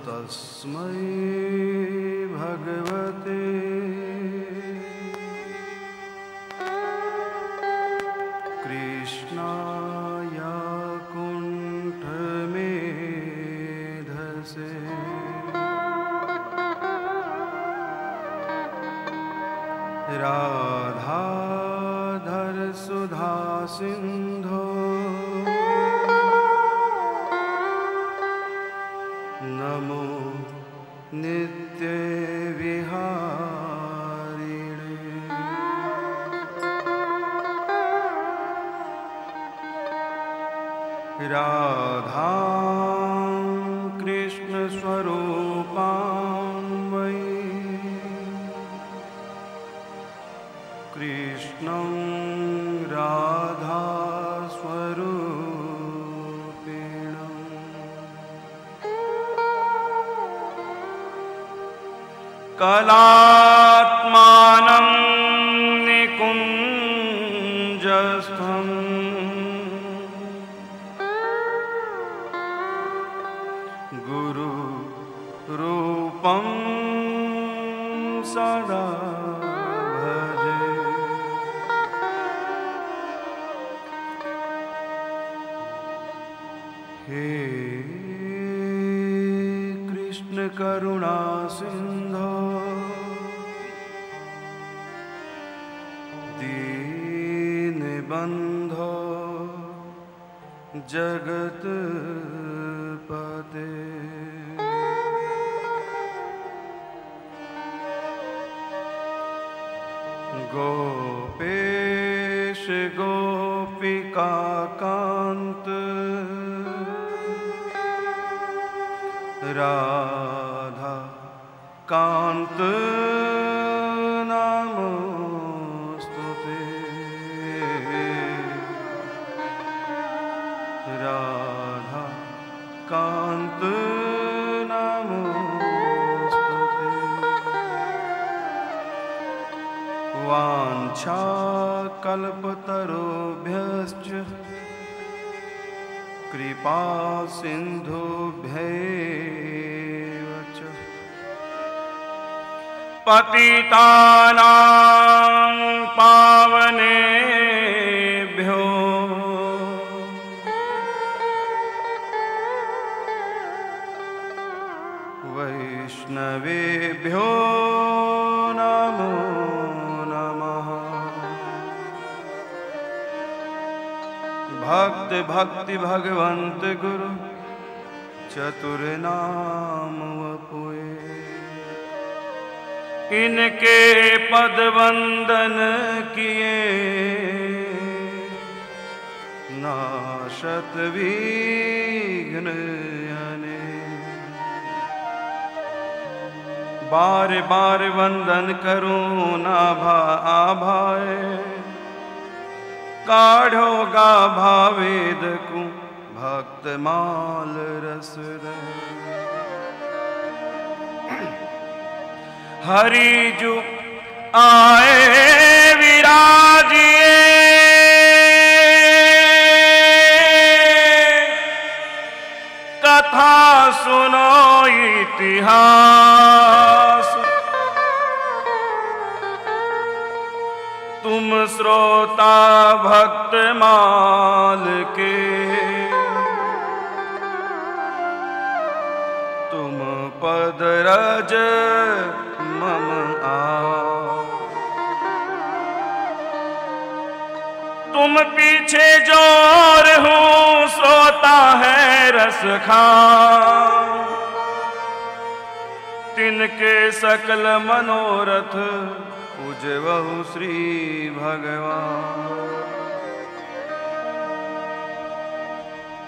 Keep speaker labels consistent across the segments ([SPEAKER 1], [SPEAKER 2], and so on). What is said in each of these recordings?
[SPEAKER 1] नमस्तस्मै गुरुरूपं सदा भजे। हे कृष्ण करुणा सिन्धो दीनबन्धो जगत्पते गोपेश गोपिका कान्त राधा कान्त वाञ्छाकल्पतरुभ्यश्च कृपा सिंधुभ्य च पतितानां पावनेभ्यो भक्त भगवंत गुरु, चतुर नाम वपुए। इनके पद वंदन किए, नाशत विघ्न बार बार वंदन करूँ ना भा आभाए। काढ़ो गा भावेद को भक्त माल रस रे। हरि जु आए विराजिए कथा सुनो इतिहास श्रोता भक्त माल के तुम पद रज, मम आ तुम पीछे ज़ोर हूँ सोता है रस खा। तिनके सकल मनोरथ पूजवहु श्री भगवान।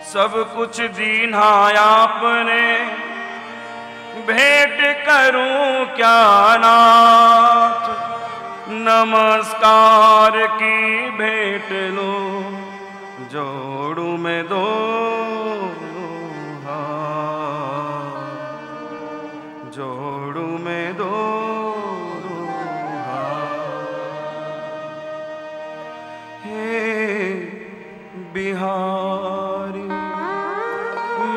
[SPEAKER 1] सब कुछ दीना आपने, भेंट करूँ क्या नाथ? नमस्कार की भेंट लो, जोड़ू में दो बिहारी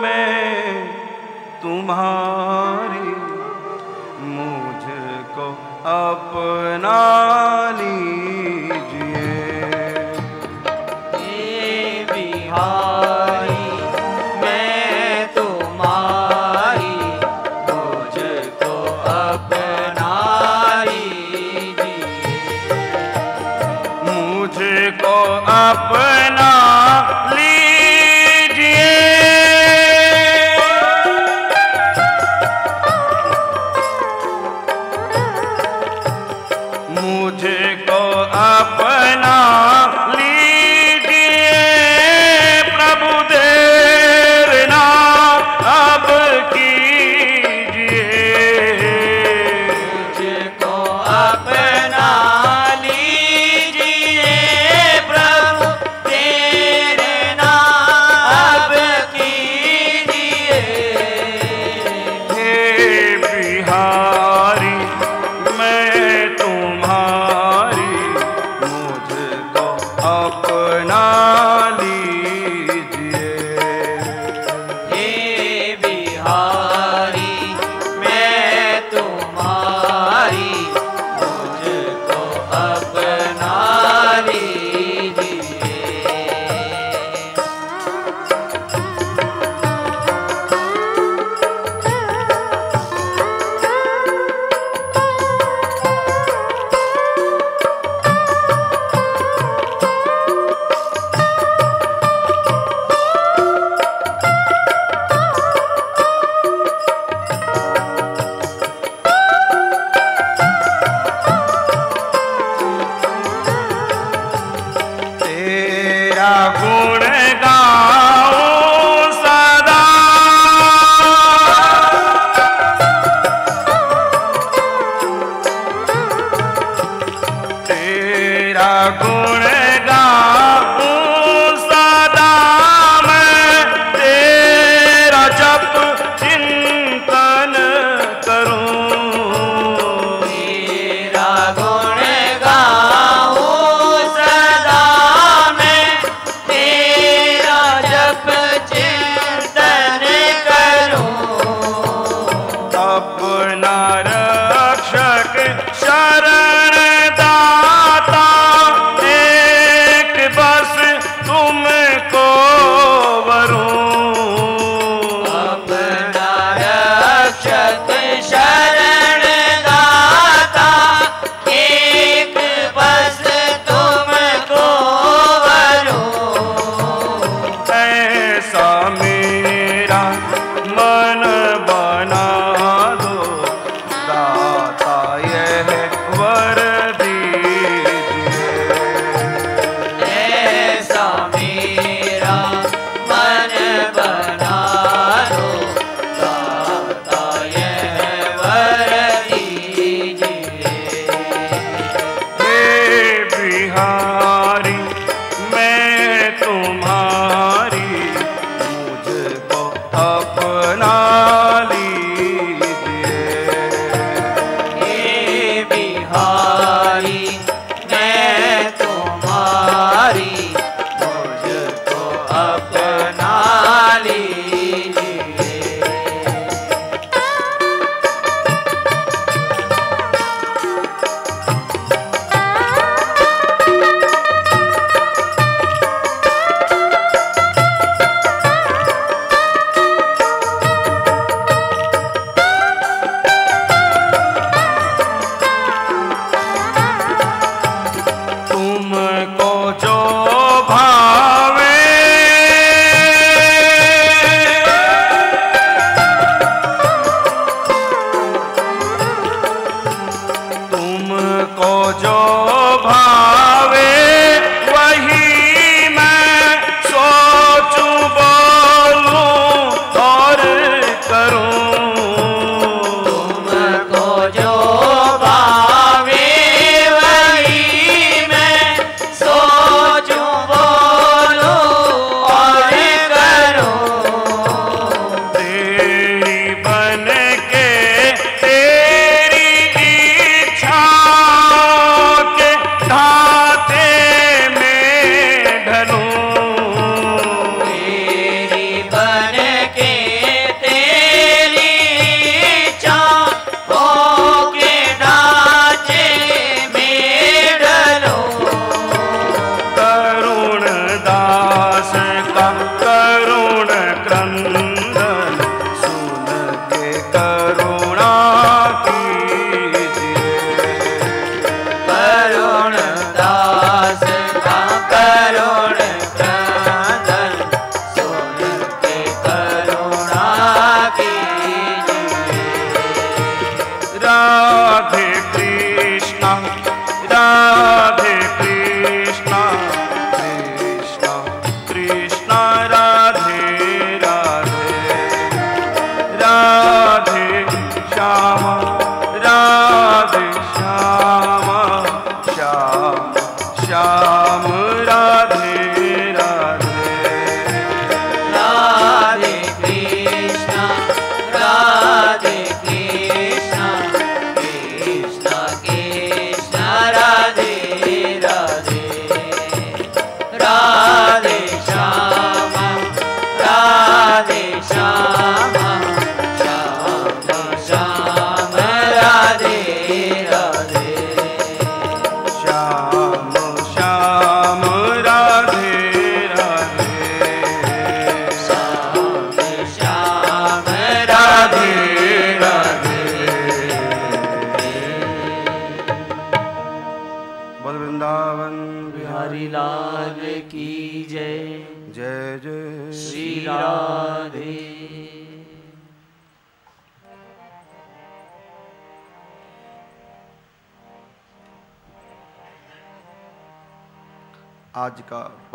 [SPEAKER 1] मैं तुम्हारी मुझको अपना गुण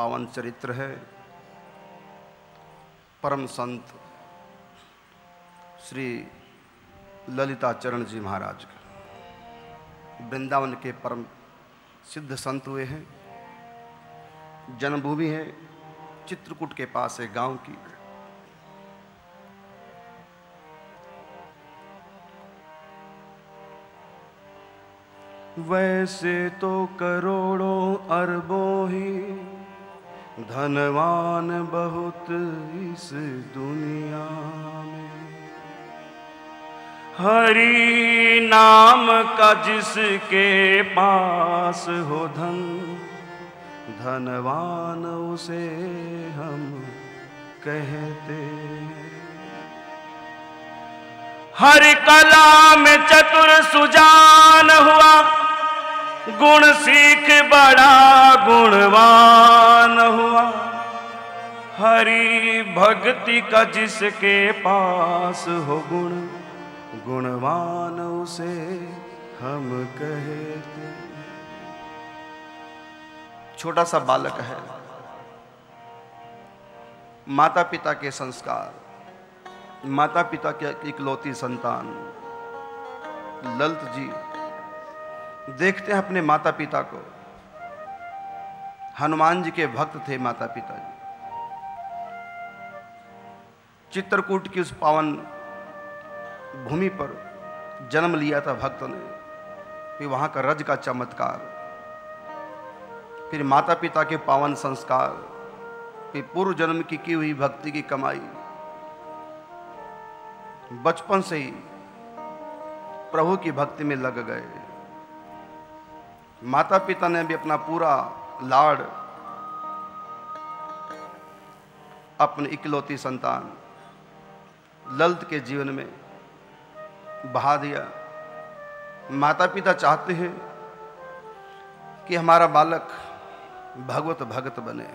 [SPEAKER 1] पावन चरित्र है। परम संत श्री ललिता चरण जी महाराज का। वृंदावन के परम सिद्ध संत हुए हैं। जन्मभूमि है चित्रकूट के पास है गाँव की। वैसे तो करोड़ों अरबों ही धनवान बहुत इस दुनिया में। हरि नाम का जिसके पास हो धन, धनवान उसे हम कहते हर कला में चतुर सुजान हुआ गुण सीख बड़ा गुणवान हुआ। हरि भक्ति का जिसके पास हो गुण, गुणवान उसे हम कहते। छोटा सा बालक है। माता पिता के संस्कार माता पिता के इकलौती संतान, ललित जी। देखते हैं अपने माता पिता को। हनुमान जी के भक्त थे माता पिता जी। चित्रकूट की उस पावन भूमि पर जन्म लिया था भक्त ने। फिर वहाँ का रज का चमत्कार। फिर माता पिता के पावन संस्कार। फिर पूर्व जन्म की की हुई भक्ति की कमाई। बचपन से ही प्रभु की भक्ति में लग गए। माता पिता ने भी अपना पूरा लाड़, अपने इकलौती संतान ललित के जीवन में बहा दिया। माता पिता चाहते हैं कि हमारा बालक भगवत भगत बने।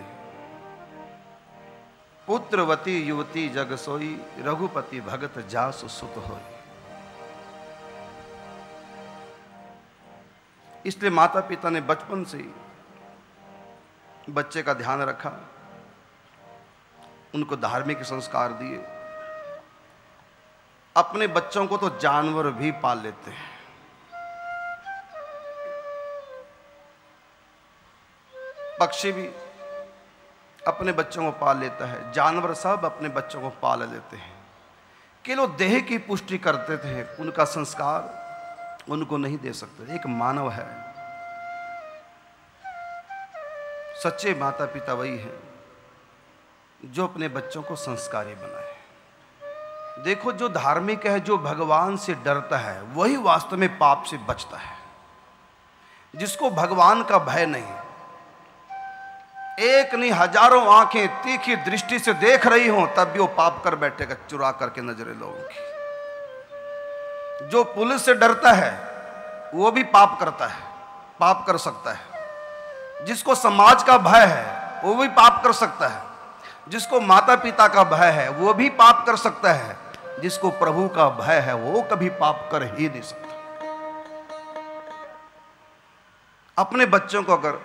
[SPEAKER 1] पुत्रवती, युवती जग सोई रघुपति, भगत जासु सुत होई। इसलिए माता पिता ने बचपन से बच्चे का ध्यान रखा, उनको धार्मिक संस्कार दिए। अपने बच्चों को तो जानवर भी पाल लेते हैं। पक्षी भी अपने बच्चों को पाल लेता है। जानवर सब अपने बच्चों को पाल लेते हैं। केवल देह की पुष्टि करते थे, उनका संस्कार उनको नहीं दे सकते। एक मानव है। सच्चे माता पिता वही हैं, जो अपने बच्चों को संस्कारी बनाए। देखो, जो धार्मिक है, जो भगवान से डरता है, वही वास्तव में पाप से बचता है। जिसको भगवान का भय नहीं, एक नहीं, हज़ारों आँखें तीखी दृष्टि से देख रही हो, तब भी वो पाप कर बैठेगा, चुरा करके नजरे लोगों की। जो पुलिस से डरता है, वो भी पाप करता है, पाप कर सकता है। जिसको समाज का भय है, वो भी पाप कर सकता है। जिसको माता पिता का भय है, वो भी पाप कर सकता है। जिसको प्रभु का भय है, वो कभी पाप कर ही नहीं सकता। अपने बच्चों को अगर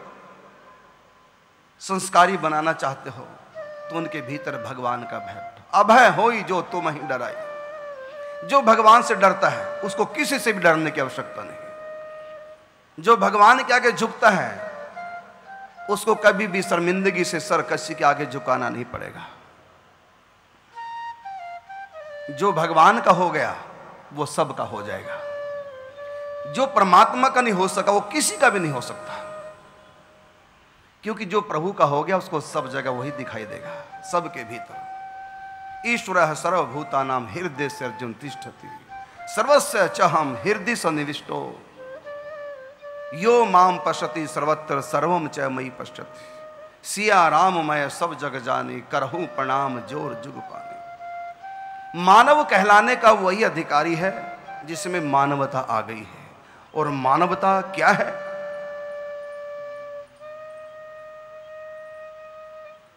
[SPEAKER 1] संस्कारी बनाना चाहते हो तो उनके भीतर भगवान का भय। अभय हो ही जो, तुम ही डराई। जो भगवान से डरता है, उसको किसी से भी डरने की आवश्यकता नहीं। जो भगवान के आगे झुकता है, उसको कभी भी शर्मिंदगी से सर कसी के आगे झुकाना नहीं पड़ेगा। जो भगवान का हो गया, वो सब का हो जाएगा। जो परमात्मा का नहीं हो सका, वो किसी का भी नहीं हो सकता। क्योंकि जो प्रभु का हो गया, उसको सब जगह वही दिखाई देगा, सबके भीतर। ईश्वर सर्वभूता नाम हृदय से अर्जुन तिष्ठति सर्वस्व चहम हृदय सन्निविष्टो। यो माम पश्यति, सर्वत्र सर्वम च मई पश्यति। सिया राम मैं सब जग जाने, करहूं प्रणाम ज़ोर जुग पाने। मानव कहलाने का वही अधिकारी है, जिसमें मानवता आ गई है। और मानवता क्या है?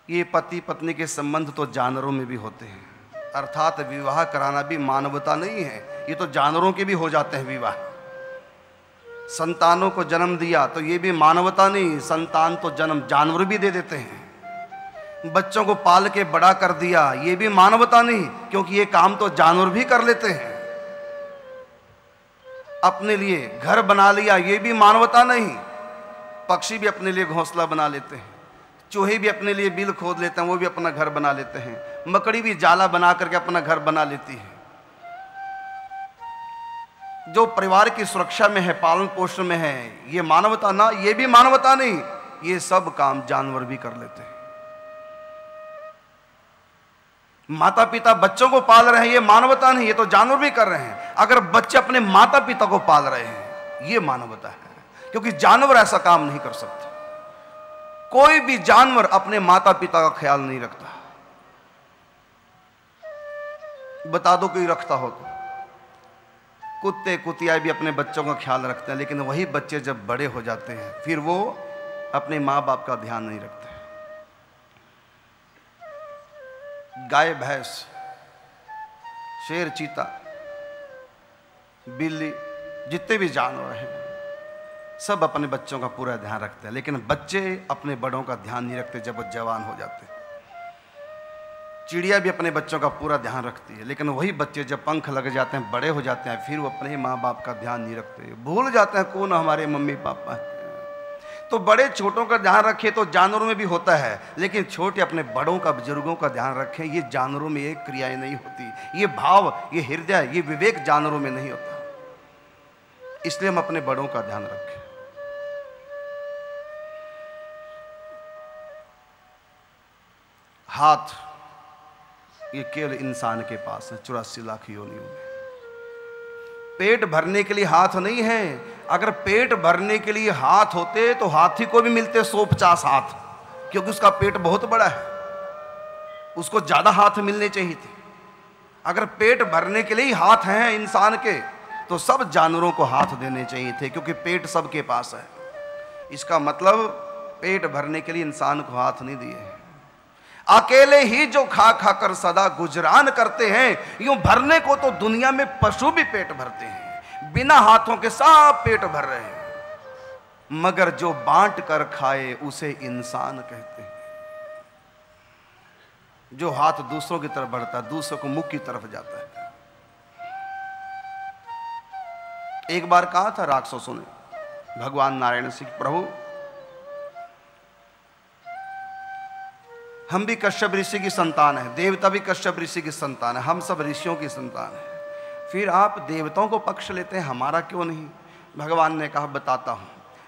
[SPEAKER 1] ये पति पत्नी के संबंध तो जानवरों में भी होते हैं। अर्थात विवाह कराना भी मानवता नहीं है, ये तो जानवरों के भी हो जाते हैं विवाह। संतानों को जन्म दिया तो ये भी मानवता नहीं, संतान तो जन्म जानवर भी दे देते हैं। बच्चों को पाल के बड़ा कर दिया, ये भी मानवता नहीं, क्योंकि ये काम तो जानवर भी कर लेते हैं। अपने लिए घर बना लिया, ये भी मानवता नहीं, पक्षी भी अपने लिए घोंसला बना लेते हैं। चूहे भी अपने लिए बिल खोद लेते हैं, वो भी अपना घर बना लेते हैं। मकड़ी भी जाला बना करके अपना घर बना लेती है। जो परिवार की सुरक्षा में है, पालन पोषण में है, ये मानवता ना, ये भी मानवता नहीं, ये सब काम जानवर भी कर लेते हैं। माता पिता बच्चों को पाल रहे हैं, ये मानवता नहीं, ये तो जानवर भी कर रहे हैं। अगर बच्चे अपने माता पिता को पाल रहे हैं, ये मानवता है, क्योंकि जानवर ऐसा काम नहीं कर सकते। कोई भी जानवर अपने माता पिता का ख्याल नहीं रखता। बता दो कोई रखता हो तो। कुत्ते कुतिया भी अपने बच्चों का ख्याल रखते हैं, लेकिन वही बच्चे जब बड़े हो जाते हैं, फिर वो अपने माँ बाप का ध्यान नहीं रखते। गाय, भैंस, शेर, चीता, बिल्ली, जितने भी जानवर हैं सब अपने बच्चों का पूरा ध्यान रखते हैं, लेकिन बच्चे अपने बड़ों का ध्यान नहीं रखते जब वो जवान हो जाते चिड़िया भी अपने बच्चों का पूरा ध्यान रखती है, लेकिन वही बच्चे जब पंख लग जाते हैं, बड़े हो जाते हैं, फिर वो अपने माँ बाप का ध्यान नहीं रखते। भूल जाते हैं, कौन हमारे मम्मी पापा हैं? तो बड़े छोटों का ध्यान रखें तो जानवरों में भी होता है, लेकिन छोटे अपने बड़ों का, बुज़ुर्गों का ध्यान रखें, ये जानवरों में ये क्रियाएँ नहीं होती। ये भाव, ये हृदय, ये विवेक जानवरों में नहीं होता। इसलिए हम अपने बड़ों का ध्यान रखें। हाथ ये केवल इंसान के पास है, चौरासी लाख योनियों में। पेट भरने के लिए हाथ नहीं है। अगर पेट भरने के लिए हाथ होते तो हाथी को भी मिलते सौ पचास हाथ, क्योंकि उसका पेट बहुत बड़ा है। उसको ज़्यादा हाथ मिलने चाहिए थे। अगर पेट भरने के लिए हाथ हैं इंसान के तो सब जानवरों को हाथ देने चाहिए थे, क्योंकि पेट सबके पास है। इसका मतलब पेट भरने के लिए इंसान को हाथ नहीं दिए हैं। अकेले ही जो खा खा कर सदा गुजरान करते हैं, यूँ भरने को तो दुनिया में पशु भी पेट भरते हैं, बिना हाथों के सब पेट भर रहे हैं। मगर जो बांट कर खाए, उसे इंसान कहते हैं। जो हाथ दूसरों की तरफ़ बढ़ता है, दूसरों को मुख की तरफ़ जाता है। एक बार कहा था राक्षसों ने, भगवान नारायण सिंह प्रभु हम भी कश्यप ऋषि की संतान है, देवता भी कश्यप ऋषि की संतान है, हम सब ऋषियों की संतान है। फिर आप देवताओं को पक्ष लेते हैं, हमारा क्यों नहीं? भगवान ने कहा, बताता हूँ।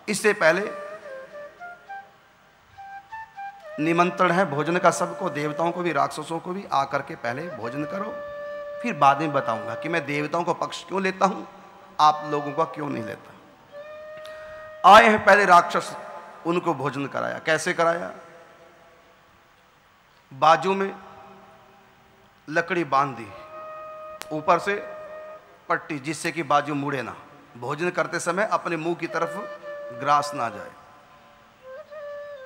[SPEAKER 1] इससे पहले निमंत्रण है भोजन का सबको, देवताओं को भी, राक्षसों को भी, आकर के पहले भोजन करो। फिर बाद में बताऊँगा कि मैं देवताओं को पक्ष क्यों लेता हूँ, आप लोगों का क्यों नहीं लेता। आए हैं पहले राक्षस, उनको भोजन कराया। कैसे कराया? बाजू में लकड़ी बाँध दी। ऊपर से पट्टी, जिससे कि बाजू मुड़े ना। भोजन करते समय अपने मुँह की तरफ़ ग्रास ना जाए।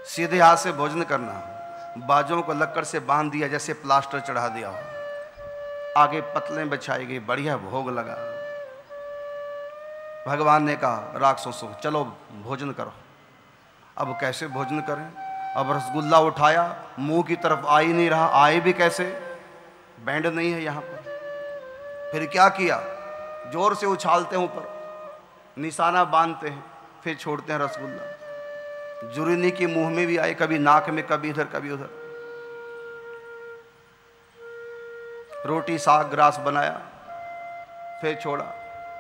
[SPEAKER 1] सीधे हाथ से भोजन करना। बाजुओं को लकड़ से बाँध दिया, जैसे प्लास्टर चढ़ा दिया हो। आगे पतले बिछाई गई, बढ़िया भोग लगा। भगवान ने कहा, राक्षसों, चलो भोजन करो। अब कैसे भोजन करें? अब रसगुल्ला उठाया, मुँह की तरफ़ आ ही नहीं रहा। आए भी कैसे? बैंड नहीं है यहाँ पर। फिर क्या किया? ज़ोर से उछालते हैं ऊपर। निशाना बांधते हैं, फिर छोड़ते हैं रसगुल्ला। जुर्नी के मुँह में भी आए, कभी नाक में, कभी इधर, कभी उधर। रोटी साग ग्रास बनाया, फिर छोड़ा।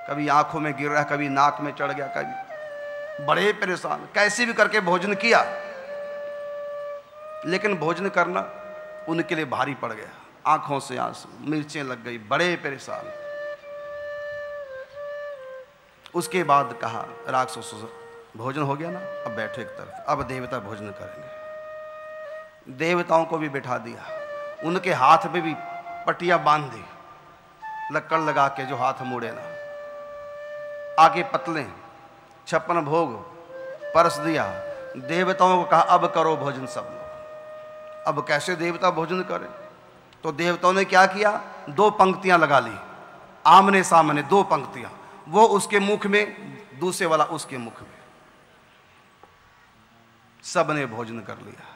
[SPEAKER 1] कभी आँखों में गिर रहा, कभी नाक में चढ़ गया, कभी। बड़े परेशान। कैसे भी करके भोजन किया। लेकिन भोजन करना उनके लिए भारी पड़ गया। आँखों से आँसू, मिर्चें लग गई, बड़े परेशान। उसके बाद कहा राक्षस भोजन हो गया ना? अब बैठो एक तरफ़। अब देवता भोजन करेंगे। देवताओं को भी बैठा दिया। उनके हाथ में भी पटिया बाँध दी। लक्कड़ लगा के जो हाथ मुड़े ना। आगे पतले, छप्पन भोग, परस दिया। देवताओं को कहा, अब करो भोजन सब। अब कैसे देवता भोजन करें? तो देवताओं ने क्या किया? दो पंक्तियाँ लगा ली। आमने सामने दो पंक्तियाँ। वो उसके मुख में, दूसरे वाला उसके मुख में। सबने भोजन कर लिया।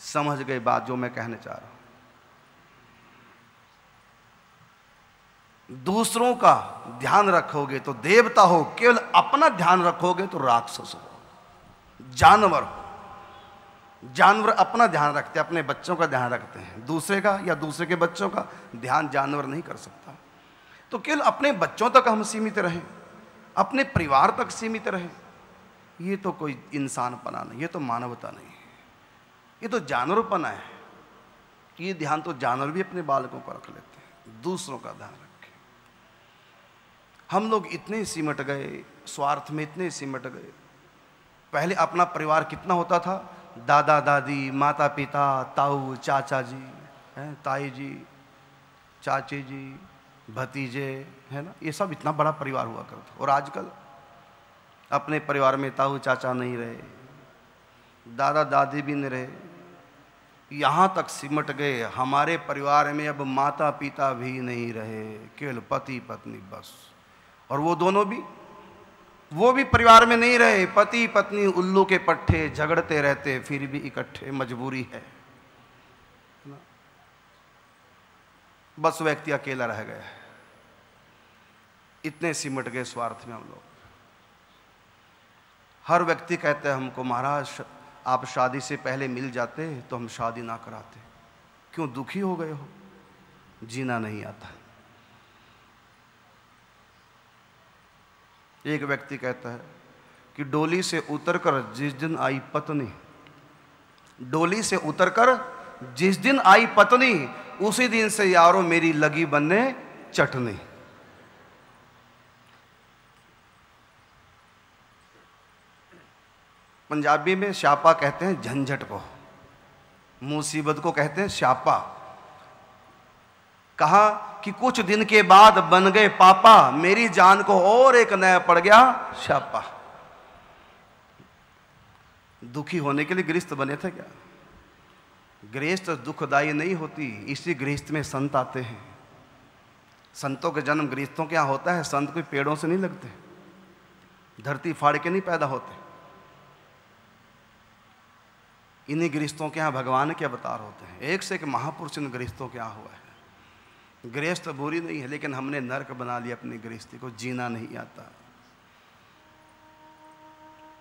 [SPEAKER 1] समझ गए बात जो मैं कहने चाह रहा हूँ। दूसरों का ध्यान रखोगे तो देवता हो, केवल अपना ध्यान रखोगे तो राक्षस हो। जानवर हो। जानवर अपना ध्यान रखते हैं, अपने बच्चों का ध्यान रखते हैं। दूसरे का या दूसरे के बच्चों का ध्यान जानवर नहीं कर सकता। तो केवल अपने बच्चों तक हम सीमित रहें, अपने परिवार तक सीमित रहें, ये तो कोई इंसानपना नहीं, ये तो मानवता नहीं है। ये तो जानवरपना है। ये ध्यान तो जानवर भी अपने बालकों को रख लेते हैं, दूसरों का ध्यान रखें। हम लोग इतने सिमट गए, स्वार्थ में इतने सिमट गए। पहले अपना परिवार कितना होता था? दादा दादी माता पिता ताऊ, चाचा जी, हैं ताई जी चाची जी, भतीजे, है ना? ये सब इतना बड़ा परिवार हुआ करता और आजकल अपने परिवार में ताऊ, चाचा नहीं रहे, दादा दादी भी नहीं रहे, यहाँ तक सिमट गए, हमारे परिवार में अब माता पिता भी नहीं रहे, केवल पति पत्नी बस। और वो दोनों भी वो भी परिवार में नहीं रहे, पति पत्नी उल्लू के पट्टे झगड़ते रहते, फिर भी इकट्ठे, मजबूरी है। बस व्यक्ति अकेला रह गया है। इतने सिमट गए स्वार्थ में हम लोग। हर व्यक्ति कहते हैं, हमको महाराज, आप शादी से पहले मिल जाते तो हम शादी ना कराते। क्यों, दुखी हो गए हो? जीना नहीं आता। एक व्यक्ति कहता है कि डोली से उतरकर जिस दिन आई पत्नी, डोली से उतरकर जिस दिन आई पत्नी, उसी दिन से यारों मेरी लगी बनने चटनी। पंजाबी में श्यापा कहते हैं झंझट को, मुसीबत को कहते हैं श्यापा। कहा कि कुछ दिन के बाद बन गए पापा, मेरी जान को और एक नया पड़ गया श्यापा। दुखी होने के लिए गृहस्थ बने थे क्या? गृहस्थ दुखदाई नहीं होती, इसी गृहस्थ में संत आते हैं। संतों के जन्म गृहस्थों के यहाँ होता है, संत कोई पेड़ों से नहीं लगते। धरती फाड़ के नहीं पैदा होते। इन्हीं गृहस्थों के यहाँ भगवान के अवतार होते हैं। एक से एक महापुरुष इन गृहस्थों के यहाँ हुआ है। गृहस्थ बुरी नहीं है, लेकिन हमने नरक बना लिया अपनी गृहस्थी को, जीना नहीं आता।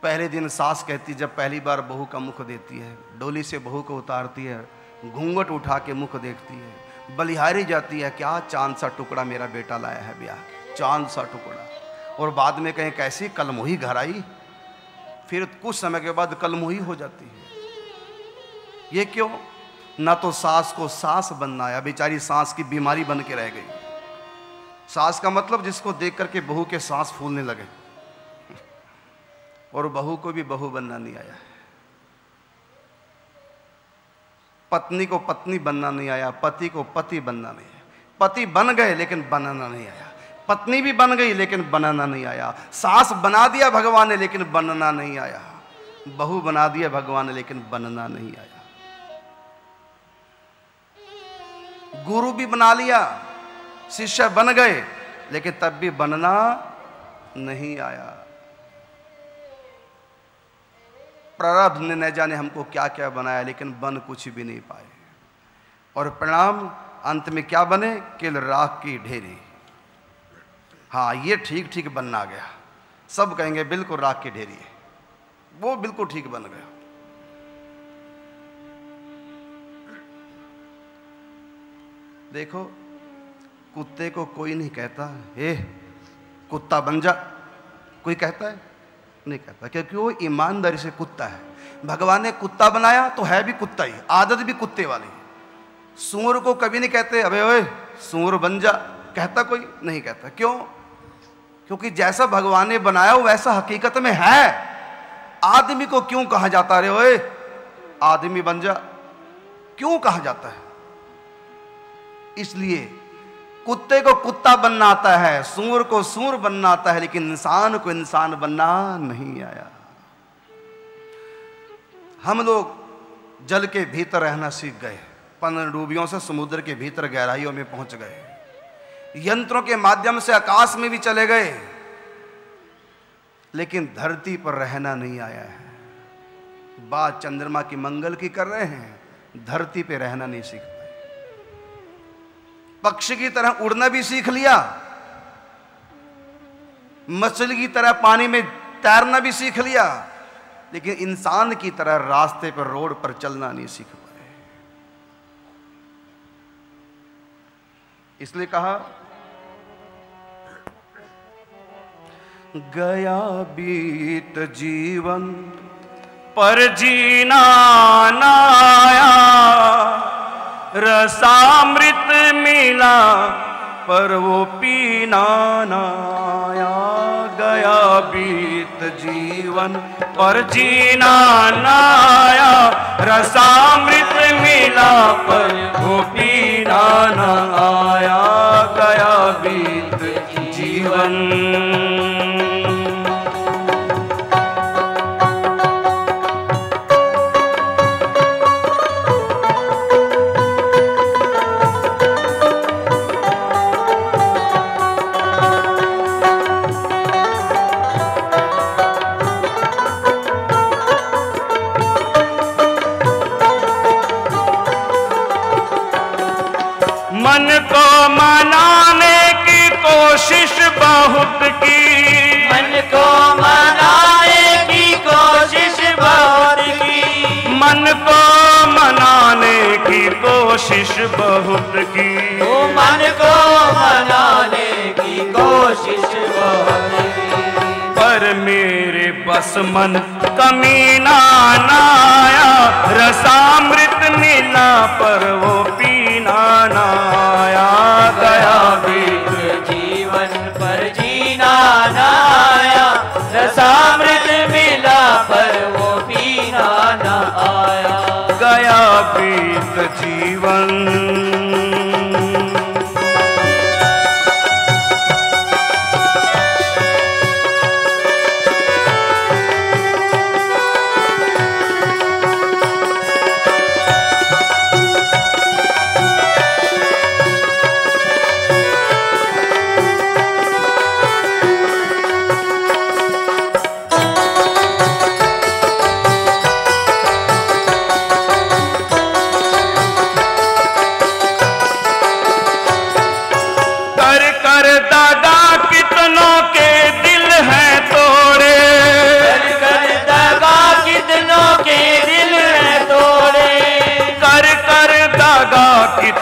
[SPEAKER 1] पहले दिन सास कहती, जब पहली बार बहू का मुख देती है, डोली से बहू को उतारती है, घूंघट उठा के मुख देखती है, बलिहारी जाती है, क्या चाँद सा टुकड़ा मेरा बेटा लाया है ब्याह? चाँद सा टुकड़ा। और बाद में कहें, कैसी कलमुही घर आई? फिर कुछ समय के बाद कलमुही हो जाती है। ये क्यों? ना तो सास को सास बनना आया बेचारी सांस की बीमारी बन के रह गई। सास का मतलब जिसको देख करके बहू के सांस फूलने लगे। और बहू को भी बहू बनना नहीं आया। पत्नी को पत्नी बनना नहीं आया। पति को पति बनना नहीं आया। पति बन गए लेकिन बनाना नहीं आया। पत्नी भी बन गई लेकिन बनाना नहीं आया। सास बना दिया भगवान ने लेकिन बनना नहीं आया। बहू बना दिया भगवान ने लेकिन बनना नहीं आया। गुरु भी बना लिया, शिष्य बन गए, लेकिन तब भी बनना नहीं आया। प्रारब्ध ने न जाने हमको क्या क्या बनाया, लेकिन बन कुछ भी नहीं पाए। और परिणाम, अंत में क्या बने? केवल राख की ढेरी। हाँ ये ठीक ठीक बनना गया। सब कहेंगे, बिल्कुल राख की ढेरी है। वो बिल्कुल ठीक बन गया। देखो, कुत्ते को कोई नहीं कहता, हे, कुत्ता बन जा। कोई कहता है? नहीं कहता, क्योंकि वो ईमानदारी से कुत्ता है। भगवान ने कुत्ता बनाया तो है भी कुत्ता ही, आदत भी कुत्ते वाली सूर को कभी नहीं कहते, अबे ओए, सूर बन जा। कहता कोई? नहीं कहता। क्यों? क्योंकि जैसा भगवान ने बनाया हो वैसा हकीकत में है। आदमी को क्यों कहा जाता रे ओए, आदमी बन जा। क्यों कहा जाता है? इसलिए कुत्ते को कुत्ता बनना आता है, सूर को सूर बनना आता है, लेकिन इंसान को इंसान बनना नहीं आया। हम लोग जल के भीतर रहना सीख गए पनडूबियों से समुद्र के भीतर गहराइयों में पहुँच गए। यंत्रों के माध्यम से आकाश में भी चले गए, लेकिन धरती पर रहना नहीं आया है। बात चंद्रमा की मंगल की कर रहे हैं, धरती पे रहना नहीं सीख पक्षी की तरह उड़ना भी सीख लिया। मछली की तरह पानी में तैरना भी सीख लिया। लेकिन इंसान की तरह रास्ते पर, रोड पर चलना नहीं सीख पाए। इसलिए कहा, गया बीत जीवन, पर जीना नाया रसामृत मिला, पर वो पीना नाया गया बीत जीवन, पर जीना नाया रसामृत मिला, पर वो पीना न आया। गया बीत जीवन। कोशिश बहुत की।
[SPEAKER 2] मन को मनाने की कोशिश बहुत की।
[SPEAKER 1] पर मेरे बस मन कमीना नाया रसामृत मिला पर वो
[SPEAKER 2] जीवन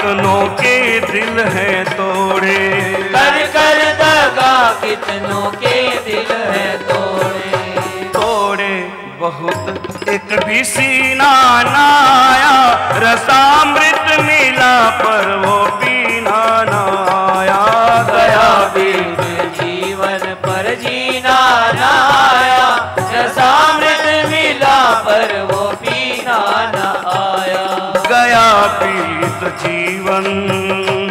[SPEAKER 1] कितनों के दिल है तोड़े।
[SPEAKER 2] कर कर दगा कितनों के दिल है तोड़े।
[SPEAKER 1] तोड़े बहुत एक भी सीना नाया रसामृत मिला पर वो
[SPEAKER 2] जीवन।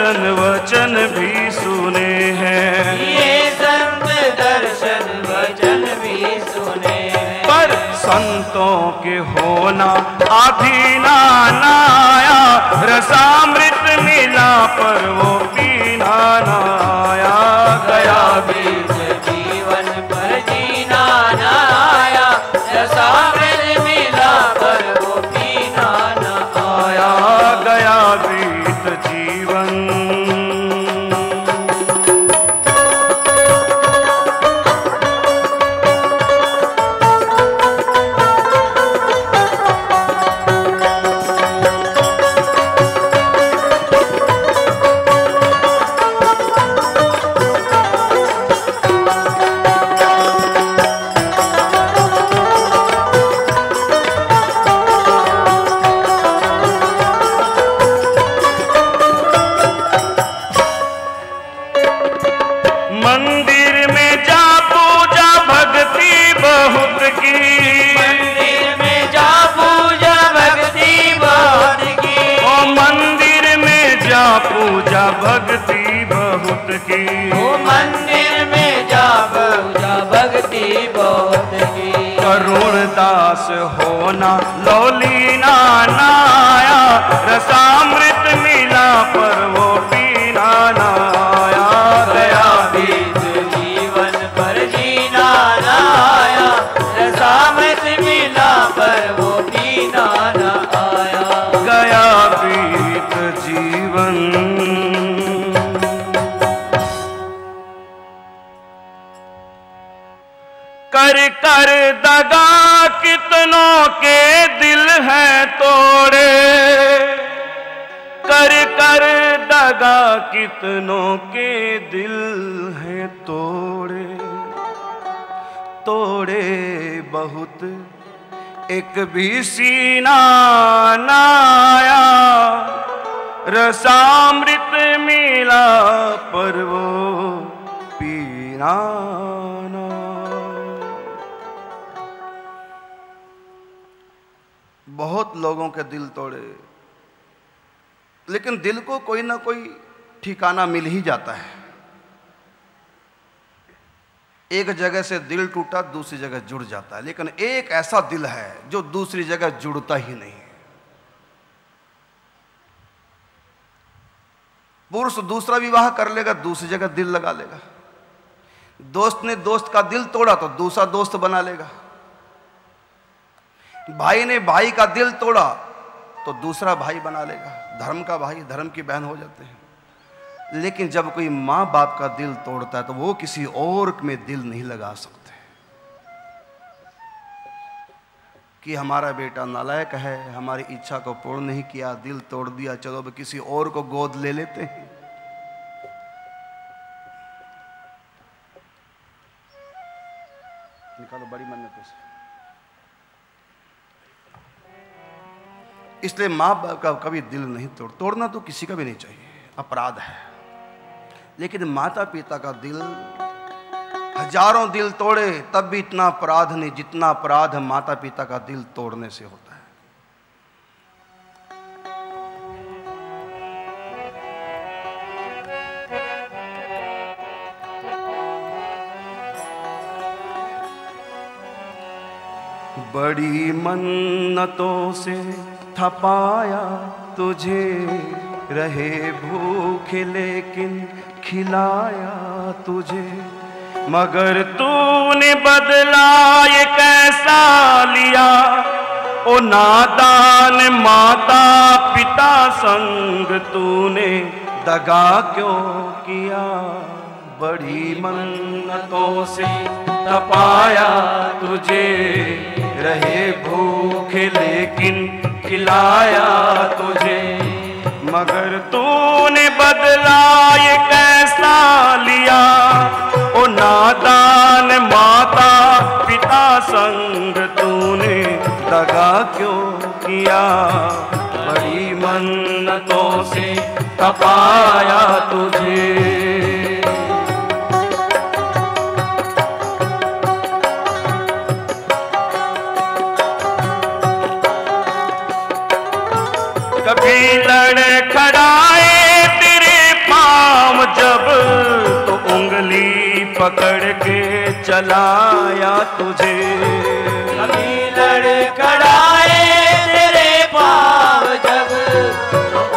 [SPEAKER 1] दर्शन वचन भी सुने हैं। ये संत दर्शन वचन भी सुने हैं। पर संतों के होना अधीना नाया
[SPEAKER 2] रसामृत मिला पर वो पीना
[SPEAKER 1] बहुत करुण दास होना लोली नाया रसामृत दगा कितनों के दिल हैं तोड़े। कर कर दगा कितनों के दिल हैं तोड़े। तोड़े बहुत, एक भी सीना नाया रसामृत मिला पर वो पीना बहुत लोगों के दिल तोड़े। लेकिन दिल को कोई ना कोई ठिकाना मिल ही जाता है। एक जगह से दिल टूटा, दूसरी जगह जुड़ जाता है। लेकिन एक ऐसा दिल है जो दूसरी जगह जुड़ता ही नहीं पुरुष दूसरा विवाह कर लेगा, दूसरी जगह दिल लगा लेगा। दोस्त ने दोस्त का दिल तोड़ा तो दूसरा दोस्त बना लेगा। भाई ने भाई का दिल तोड़ा तो दूसरा भाई बना लेगा। धर्म का भाई, धर्म की बहन हो जाते हैं। लेकिन जब कोई माँ बाप का दिल तोड़ता है तो वो किसी और में दिल नहीं लगा सकते। कि हमारा बेटा नालायक है, हमारी इच्छा को पूर्ण नहीं किया, दिल तोड़ दिया, चलो अब किसी और को गोद ले लेते हैं। इसलिए माँ बाप का कभी दिल नहीं तोड़, तोड़ना तो किसी का भी नहीं चाहिए। अपराध है। लेकिन माता पिता का दिल, हज़ारों दिल तोड़े, तब भी इतना अपराध नहीं जितना अपराध माता पिता का दिल तोड़ने से होता है। बड़ी मन्नतों से थपाया तुझे, रहे भूख लेकिन खिलाया तुझे। मगर तूने बदला ये कैसा लिया? ओ नादान माता पिता संग तूने दगा क्यों किया? बड़ी मन्नतों से तपाया तुझे, रहे भूखे लेकिन खिलाया तुझे। मगर तूने बदला ये कैसा लिया? ओ नादान माता, पिता संग तूने दगा क्यों किया? बड़ी मन्नतों से तपाया तुझे। खड़ाए तेरे पाम जब तो उंगली पकड़ के चलाया तुझे।
[SPEAKER 2] कभी लड़खड़ाए तेरे पाव जब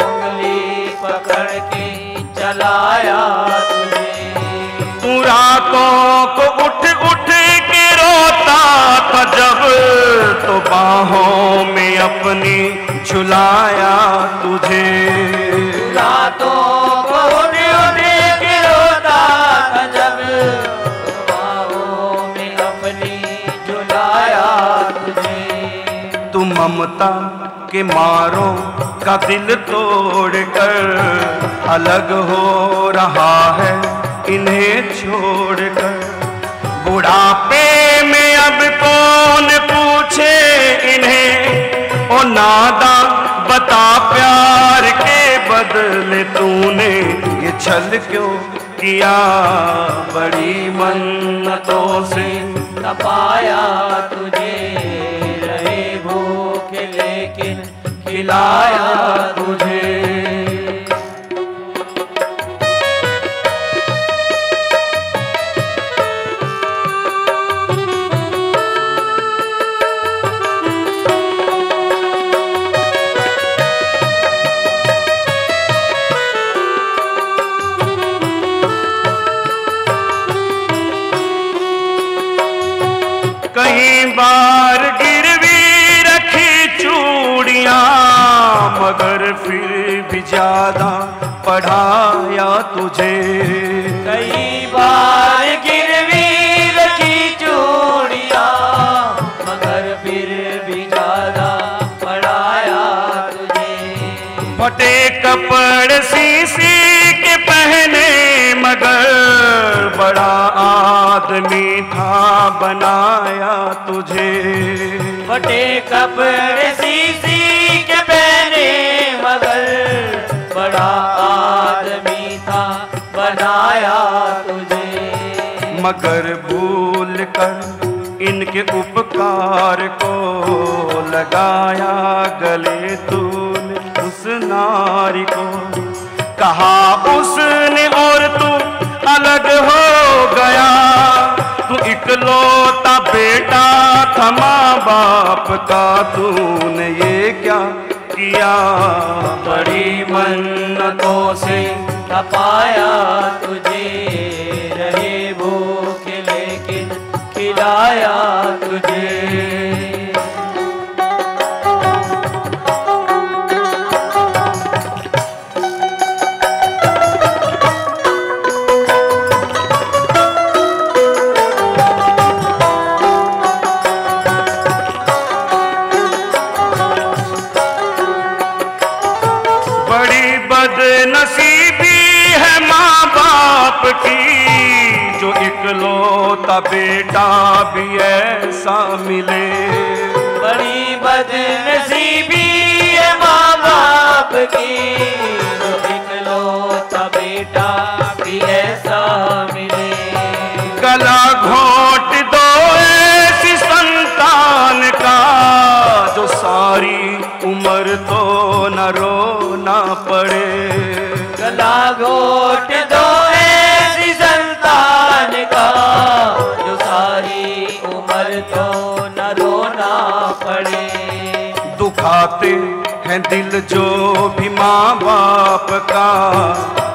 [SPEAKER 2] उंगली पकड़ के चलाया तुझे।
[SPEAKER 1] तू रातों को उठ उठ के रोता था जब तो बाहों में अपनी झुलाया तुझे।
[SPEAKER 2] रातों को उठ उठ के जब बाहों में अपनी झुलाया तुझे।
[SPEAKER 1] तू ममता के मारों का दिल तोड़ कर अलग हो रहा है इन्हें छोड़कर बुढ़ापे नादा, बता प्यार के बदले तूने ये छल क्यों किया? बड़ी मन्नतों से
[SPEAKER 2] तपाया तुझे, रहे भूखे लेकिन खिलाया तुझे।
[SPEAKER 1] पढ़ाया तुझे।
[SPEAKER 2] कई बार गिरवी रखी चूड़िया मगर फिर भी ज़्यादा पढ़ाया तुझे।
[SPEAKER 1] फटे कपड़ सी के पहने मगर बड़ा आदमी था बनाया तुझे।
[SPEAKER 2] फटे कपड़े मगर
[SPEAKER 1] भूल कर इनके उपकार को लगाया गले तूने उस नारी को। कहा, उसने और तू अलग हो गया। तू इकलौता बेटा था माँ बाप का तूने ये क्या किया? बड़ी मन्नतों से
[SPEAKER 2] तपाया तुझे। खिलाया तुझे
[SPEAKER 1] बेटा भी ऐसा मिले।
[SPEAKER 2] बड़ी बदनसीबी है माँ बाप की। जो इकलौता बेटा।
[SPEAKER 1] दुखाते हैं दिल जो भी माँ बाप का।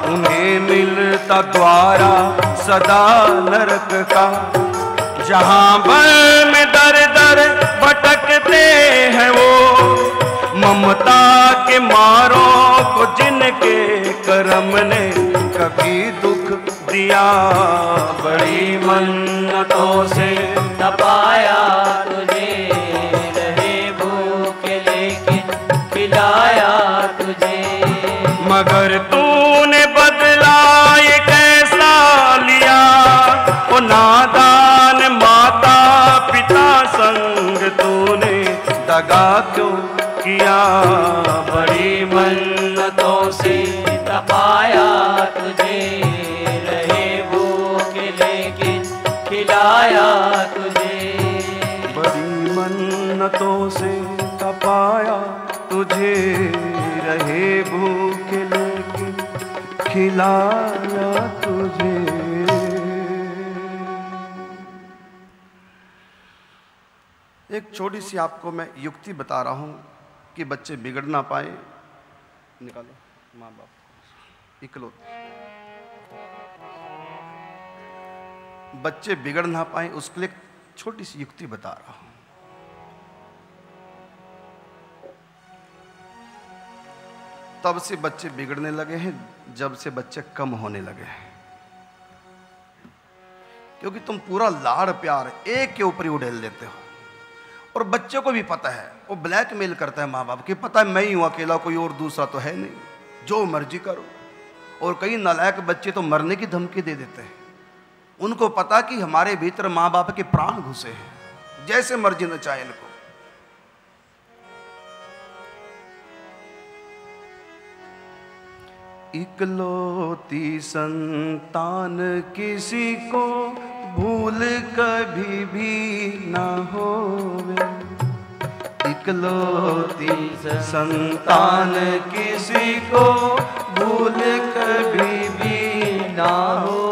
[SPEAKER 1] उन्हें मिलता द्वारा सदा नरक का। जहाँ बल में दर दर भटकते हैं वो, ममता के मारों को जिनके कर्म ने कभी दुख दिया। बड़ी मन्नतों से छोटी सी आपको मैं युक्ति बता रहा हूँ कि बच्चे बिगड़ ना पाए। निकालो माँ बाप। इकलो बच्चे बिगड़ ना पाए उसके लिए छोटी सी युक्ति बता रहा हूँ। तब से बच्चे बिगड़ने लगे हैं जब से बच्चे कम होने लगे हैं। क्योंकि तुम पूरा लाड़ प्यार एक के ऊपर ही उड़ेल देते हो। और बच्चे को भी पता है। वो ब्लैकमेल करता है माँ बाप की पता है मैं ही हूँ, अकेला कोई और दूसरा तो है नहीं। जो मर्ज़ी करो। और कई नालायक बच्चे तो मरने की धमकी दे देते हैं। उनको पता कि हमारे भीतर माँ बाप के प्राण घुसे हैं। जैसे मर्ज़ी न चाहे इनको। इकलौती संतान किसी को भूल कभी भी ना होवे। इकलौती संतान किसी को भूल कभी भी ना हो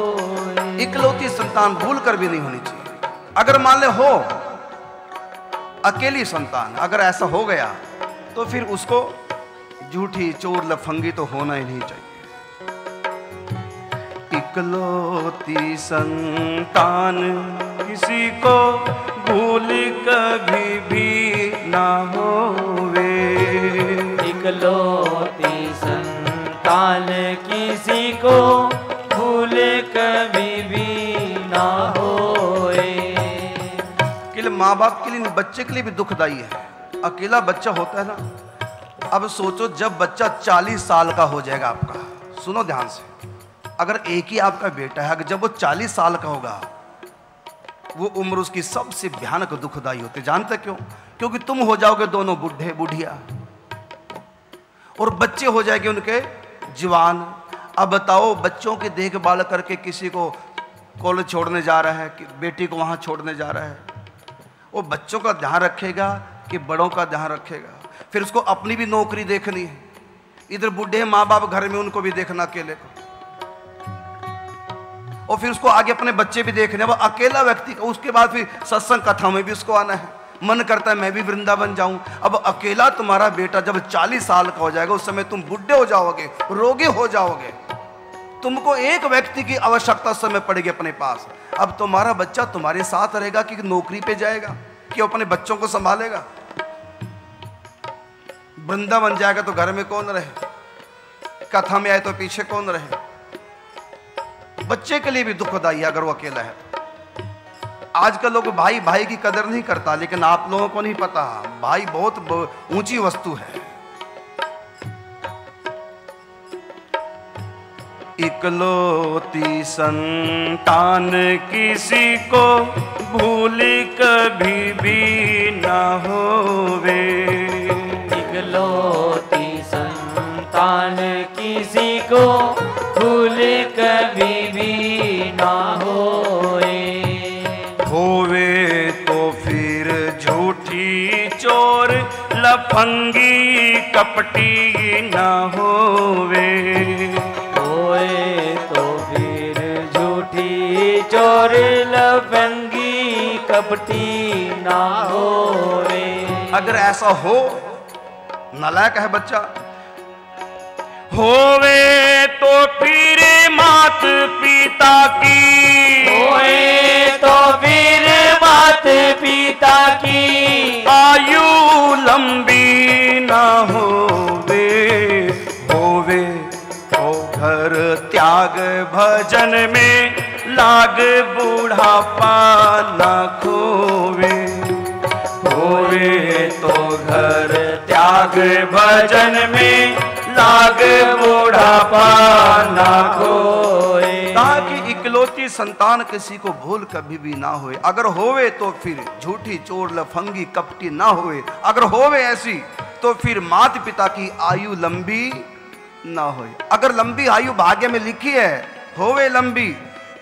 [SPEAKER 1] इकलौती संतान भूल कर भी नहीं होनी चाहिए। अगर मान ले हो, अकेली संतान अगर ऐसा हो गया तो फिर उसको झूठी चोर लफंगी तो होना ही नहीं चाहिए। इकलौती संतान। किसी को भूल कभी भी ना होवे।
[SPEAKER 2] इकलौती संतान। किसी को भूल कभी भी ना होए
[SPEAKER 1] के लिए माँ बाप के लिए बच्चे के लिए भी दुखदाई है। अकेला बच्चा होता है ना। अब सोचो जब बच्चा 40 साल का हो जाएगा आपका। सुनो ध्यान से। अगर एक ही आपका बेटा है जब वो 40 साल का होगा, वो उम्र उसकी सबसे भयानक दुखदाई होती जानते क्यों? क्योंकि तुम हो जाओगे दोनों बुढ़े बुढ़िया। और बच्चे हो जाएँगे उनके जवान। अब बताओ, बच्चों की देखभाल करके किसी को कॉलेज छोड़ने जा रहा है, कि बेटी को वहाँ छोड़ने जा रहा है। वो बच्चों का ध्यान रखेगा कि बड़ों का ध्यान रखेगा। फिर उसको अपनी भी नौकरी देखनी है। इधर बूढ़े माँ बाप घर में उनको भी देखना अकेले को। और फिर उसको आगे अपने बच्चे भी देखने, वो अकेला व्यक्ति, उसके बाद फिर सत्संग कथा में भी उसको आना है। मन करता है, मैं भी वृंदावन जाऊँ। अब अकेला तुम्हारा बेटा जब 40 साल का हो जाएगा, उस समय तुम बुढ़े हो जाओगे, रोगी हो जाओगे। तुमको एक व्यक्ति की आवश्यकता उस समय पड़ेगी अपने पास। अब तुम्हारा बच्चा तुम्हारे साथ रहेगा कि नौकरी पे जाएगा, कि अपने बच्चों को संभालेगा। वृंदावन जाएगा तो घर में कौन रहे? कथा में आए तो पीछे कौन रहे? बच्चे के लिए भी दुखदाई है अगर वो अकेला है। आजकल लोग भाई भाई की कदर नहीं करता, लेकिन आप लोगों को नहीं पता, भाई बहुत ऊँची वस्तु है। इकलौती संतान किसी को भूल कभी भी ना होवे।
[SPEAKER 2] इकलौती संतान किसी को भूल कभी ना होए।
[SPEAKER 1] होवे तो फिर झूठी चोर लफंगी कपटी ना होवे।
[SPEAKER 2] होए तो फिर झूठी चोर लफंगी कपटी ना होए।
[SPEAKER 1] अगर ऐसा हो नलायक है बच्चा। होवे तो फिर मात पिता की।
[SPEAKER 2] होए तो फिर मात पिता की।
[SPEAKER 1] आयु लंबी ना होवे होवे तो घर त्याग भजन में लाग बूढ़ापा न खोवे। होवे तो घर त्याग भजन में लाग बूढ़ापा न खोए। ताकि इकलौती संतान किसी को भूल कभी भी ना होए। अगर होवे तो फिर झूठी चोर, लफंगी, कपटी ना होए। अगर होवे ऐसी तो फिर माता पिता की आयु लंबी ना होए। अगर लंबी आयु भाग्य में लिखी है, होवे लंबी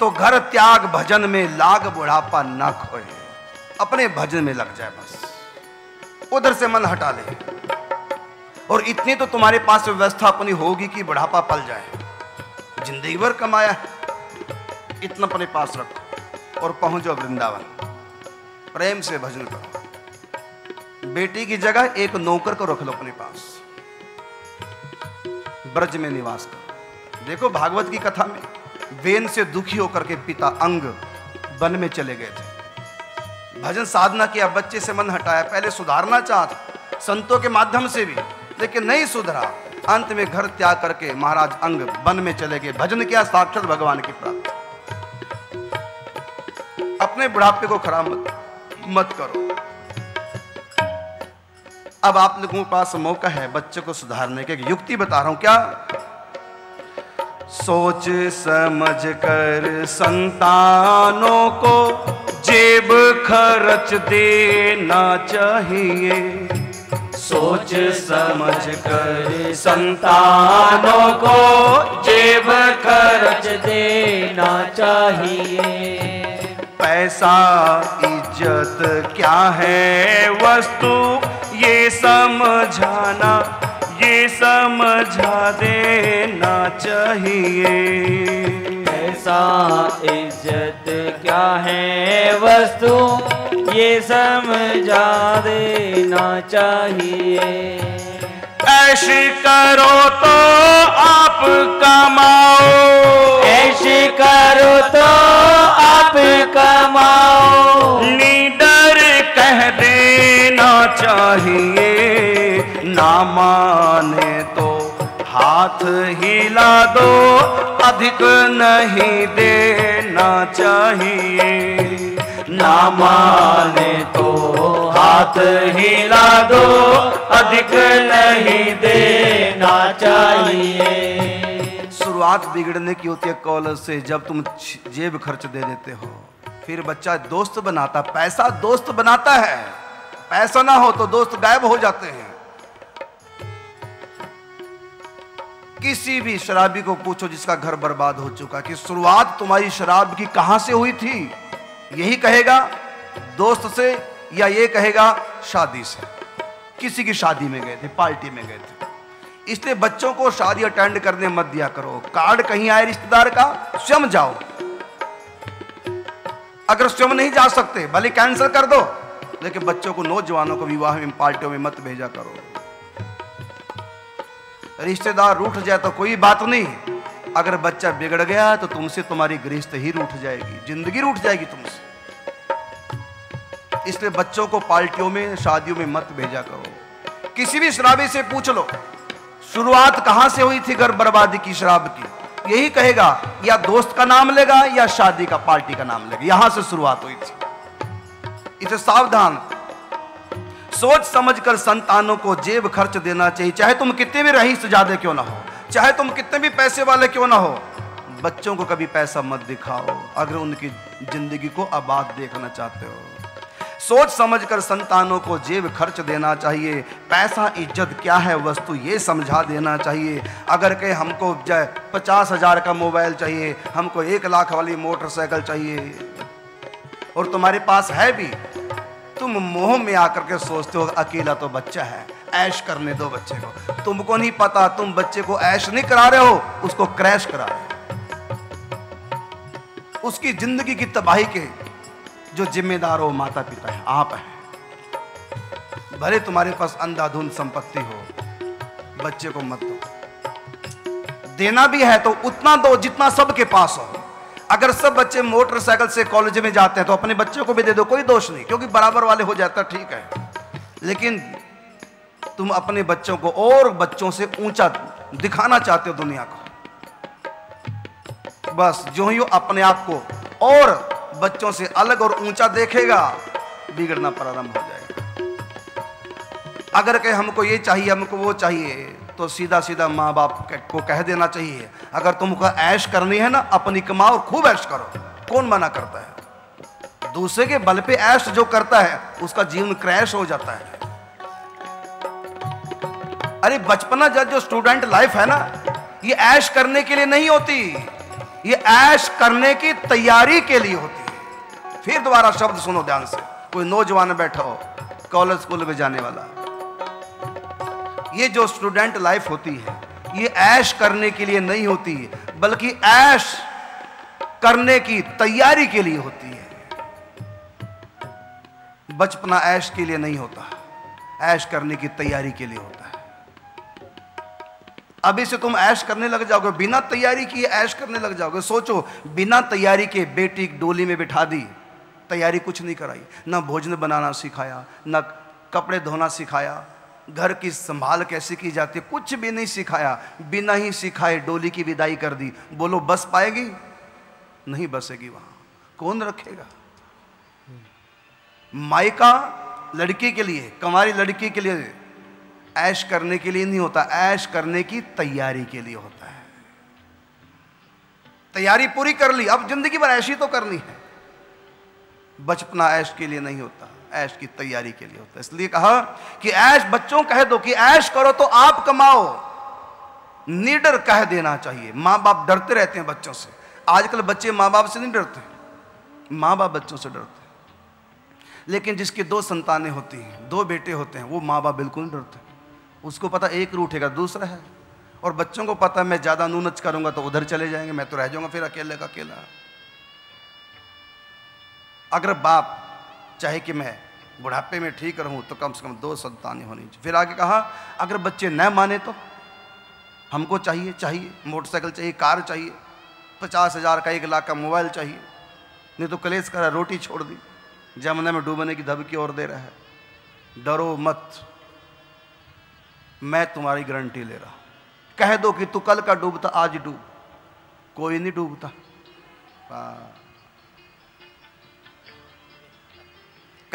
[SPEAKER 1] तो घर त्याग भजन में लाग बुढ़ापा ना खोए। अपने भजन में लग जाए बस। उधर से मन हटा ले। और इतनी तो तुम्हारे पास व्यवस्था अपनी होगी कि बुढ़ापा पल जाए। ज़िंदगी भर कमाया इतना अपने पास रखो और पहुंचो वृंदावन। प्रेम से भजन करो। बेटी की जगह एक नौकर को रख लो अपने पास। ब्रज में निवास करो। देखो भागवत की कथा में वेन से दुखी होकर के पिता अंग वन में चले गए थे। भजन साधना किया, बच्चे से मन हटाया, पहले सुधारना चाहता, संतों के माध्यम से भी। लेकिन नहीं सुधरा। अंत में घर त्याग करके महाराज अंग वन में चले गए। भजन किया, साक्षात भगवान की प्राप्ति। अपने बुढ़ापे को खराब मत मत करो। अब आप लोगों के पास मौका है बच्चे को सुधारने के। युक्ति बता रहा हूँ, क्या? सोच, समझ कर संतानों को जेब खर्च देना चाहिए। सोच समझ कर संतानों को जेब खर्च
[SPEAKER 2] देना चाहिए।
[SPEAKER 1] पैसा, इज़्ज़त क्या है वस्तु? ये समझाना, ये समझा देना चाहिए।
[SPEAKER 2] ऐसा इज़्ज़त क्या है वस्तु? ये समझा देना चाहिए।
[SPEAKER 1] ऐश करो तो आप कमाओ।
[SPEAKER 2] ऐसे करो तो आप कमाओ।
[SPEAKER 1] नीडर कह देना चाहिए ना माने हाथ हिला दो, अधिक नहीं देना चाहिए। ना माने तो हाथ हिला दो, अधिक नहीं देना
[SPEAKER 2] चाहिए।
[SPEAKER 1] शुरुआत बिगड़ने की होती है कॉलेज से, जब तुम जेब खर्च दे देते हो। फिर बच्चा दोस्त बनाता, पैसा दोस्त बनाता है। पैसा ना हो तो दोस्त गायब हो जाते हैं। किसी भी शराबी को पूछो जिसका घर बर्बाद हो चुका कि शुरुआत तुम्हारी शराब की कहाँ से हुई थी? यही कहेगा, दोस्त से, या ये कहेगा, शादी से। किसी की शादी में गए थे, पार्टी में गए थे। इसलिए बच्चों को शादी अटेंड करने मत दिया करो। कार्ड कहीं आए रिश्तेदार का, स्वयं जाओ। अगर स्वयं नहीं जा सकते, भले कैंसिल कर दो, लेकिन बच्चों को नौजवानों को विवाह में, पार्टियों में मत भेजा करो। रिश्तेदार रूठ जाए तो कोई बात नहीं। अगर बच्चा बिगड़ गया तो तुमसे तुम्हारी गृहस्थ ही रूठ जाएगी, ज़िंदगी रूठ जाएगी तुमसे। इसलिए बच्चों को पार्टियों में, शादियों में मत भेजा करो। किसी भी शराबी से पूछ लो, शुरुआत कहाँ से हुई थी घर बर्बादी की शराब की? यही कहेगा, या दोस्त का नाम लेगा, या शादी का, पार्टी का नाम लेगा। यहाँ से शुरुआत हुई थी। इसे सावधान सोच समझकर संतानों को जेब खर्च देना चाहिए। चाहे तुम कितने भी रईस ज़्यादा क्यों ना हो, चाहे तुम कितने भी पैसे वाले क्यों ना हो, बच्चों को कभी पैसा मत दिखाओ, अगर उनकी ज़िंदगी को आबाद देखना चाहते हो। सोच समझकर संतानों को जेब खर्च देना चाहिए। पैसा इज़्ज़त क्या है वस्तु ये समझा देना चाहिए। अगर के हमको पचास हज़ार का मोबाइल चाहिए, हमको एक लाख वाली मोटरसाइकिल चाहिए, और तुम्हारे पास है भी तुम मोह में आकर के सोचते हो, अकेला तो बच्चा है, ऐश करने दो बच्चे को। तुमको नहीं पता, तुम बच्चे को ऐश नहीं करा रहे हो, उसको क्रैश करा रहे हो। उसकी ज़िंदगी की तबाही के जो जिम्मेदार हो माता पिता है, आप हैं। भले तुम्हारे पास अंधाधुंध संपत्ति हो, बच्चे को मत दो। देना भी है तो उतना दो जितना सबके पास हो। अगर सब बच्चे मोटरसाइकिल से कॉलेज में जाते हैं तो अपने बच्चों को भी दे दो, कोई दोष नहीं, क्योंकि बराबर वाले हो जाता ठीक है। लेकिन तुम अपने बच्चों को और बच्चों से ऊँचा दिखाना चाहते हो दुनिया को। बस जो ही, अपने आप को और बच्चों से अलग और ऊँचा देखेगा, बिगड़ना प्रारंभ हो जाएगा। अगर कहे, हमको ये चाहिए, हमको वो चाहिए। तो सीधा सीधा माँ बाप को कह देना चाहिए। अगर तुमको ऐश करनी है ना, अपनी कमाओ खूब ऐश करो। कौन मना करता है? दूसरे के बल पे ऐश जो करता है, उसका जीवन क्रैश हो जाता है। अरे, बचपना जब जो स्टूडेंट लाइफ है ना, ये ऐश करने के लिए नहीं होती। ये ऐश करने की तैयारी के लिए होती। है फिर दोबारा शब्द सुनो ध्यान से। कोई नौजवान बैठा हो, कॉलेज स्कूल में जाने वाला। ये जो स्टूडेंट लाइफ होती है, ये ऐश करने के लिए नहीं होती है, बल्कि ऐश करने की तैयारी के लिए होती है। बचपना ऐश के लिए नहीं होता, ऐश करने की तैयारी के लिए होता है। अभी से तुम ऐश करने लग जाओगे, बिना तैयारी किए ऐश करने लग जाओगे। सोचो, बिना तैयारी के बेटी डोली में बिठा दी, तैयारी कुछ नहीं कराई, ना भोजन बनाना सिखाया, ना कपड़े धोना सिखाया घर की संभाल कैसे की जाती है? कुछ भी नहीं सिखाया। बिना ही सिखाए डोली की विदाई कर दी। बोलो, बस पाएगी? नहीं बसेगी वहाँ। कौन रखेगा? मायका लड़की के लिए कमारी लड़की के लिए ऐश करने के लिए नहीं होता। ऐश करने की तैयारी के लिए होता है। तैयारी पूरी कर ली। अब ज़िंदगी भर ऐशी तो करनी है। बचपना ऐश के लिए नहीं होता। ऐश की तैयारी के लिए होता है। इसलिए कहा कि ऐश, बच्चों कह दो कि ऐश करो तो आप कमाओ। निडर कह देना चाहिए। माँ बाप डरते रहते हैं बच्चों से। आजकल बच्चे माँ बाप से नहीं डरते। माँ बाप बच्चों से डरते लेकिन जिसकी दो संतानें होती हैं, दो बेटे होते हैं, वो माँ बाप बिल्कुल नहीं डरते। उसको पता एक रूठेगा दूसरा है। और बच्चों को पता मैं ज़्यादा नूनच करूँगा तो उधर चले जाएँगे, मैं तो रह जाऊँगा फिर अकेले का अकेला। अगर बाप चाहे कि मैं बुढ़ापे में ठीक रहूँ तो कम से कम दो संतानें होनी चाहिए। फिर आगे कहा, अगर बच्चे न माने तो? हमको चाहिए चाहिए। मोटरसाइकिल चाहिए, कार चाहिए। पचास हज़ार का एक लाख का मोबाइल चाहिए। नहीं तो कलेश करा, रोटी छोड़ दी। जमुना में डूबने की धमकी और दे रहा है। डरो मत। मैं तुम्हारी गारंटी ले रहा हूँ। कह दो कि तू कल का डूबता, आज डूब। कोई नहीं डूबता।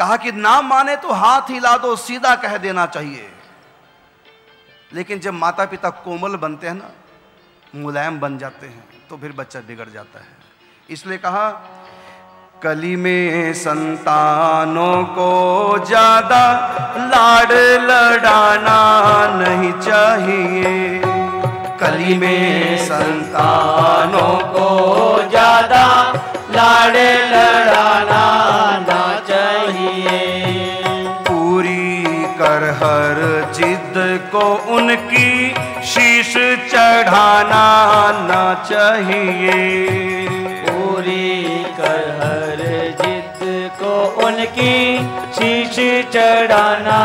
[SPEAKER 1] कहा कि ना माने तो हाथ हिला दो, सीधा कह देना चाहिए। लेकिन जब माता पिता कोमल बनते हैं ना, मुलायम बन जाते हैं तो फिर बच्चा बिगड़ जाता है। इसलिए कहा, कली में संतानों को ज़्यादा लाड लड़ाना नहीं चाहिए। कली में संतानों को उनकी शीश चढ़ाना ना चाहिए।
[SPEAKER 2] पूरी कर हर जिद को उनकी शीश चढ़ाना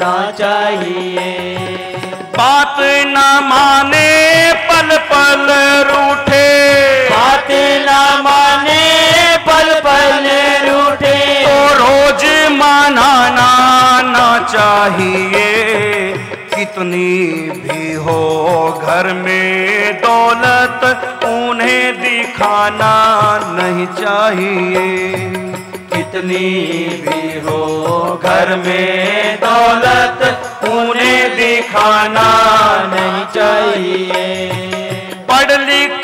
[SPEAKER 2] ना चाहिए।
[SPEAKER 1] बात न माने पल पल रूठे।
[SPEAKER 2] बात न माने पल पल रूठे।
[SPEAKER 1] तो रोज मनाना ना चाहिए। कितनी भी हो घर में दौलत, उन्हें दिखाना नहीं चाहिए। कितनी भी हो घर में दौलत, उन्हें दिखाना
[SPEAKER 2] नहीं चाहिए।
[SPEAKER 1] पढ़ लिख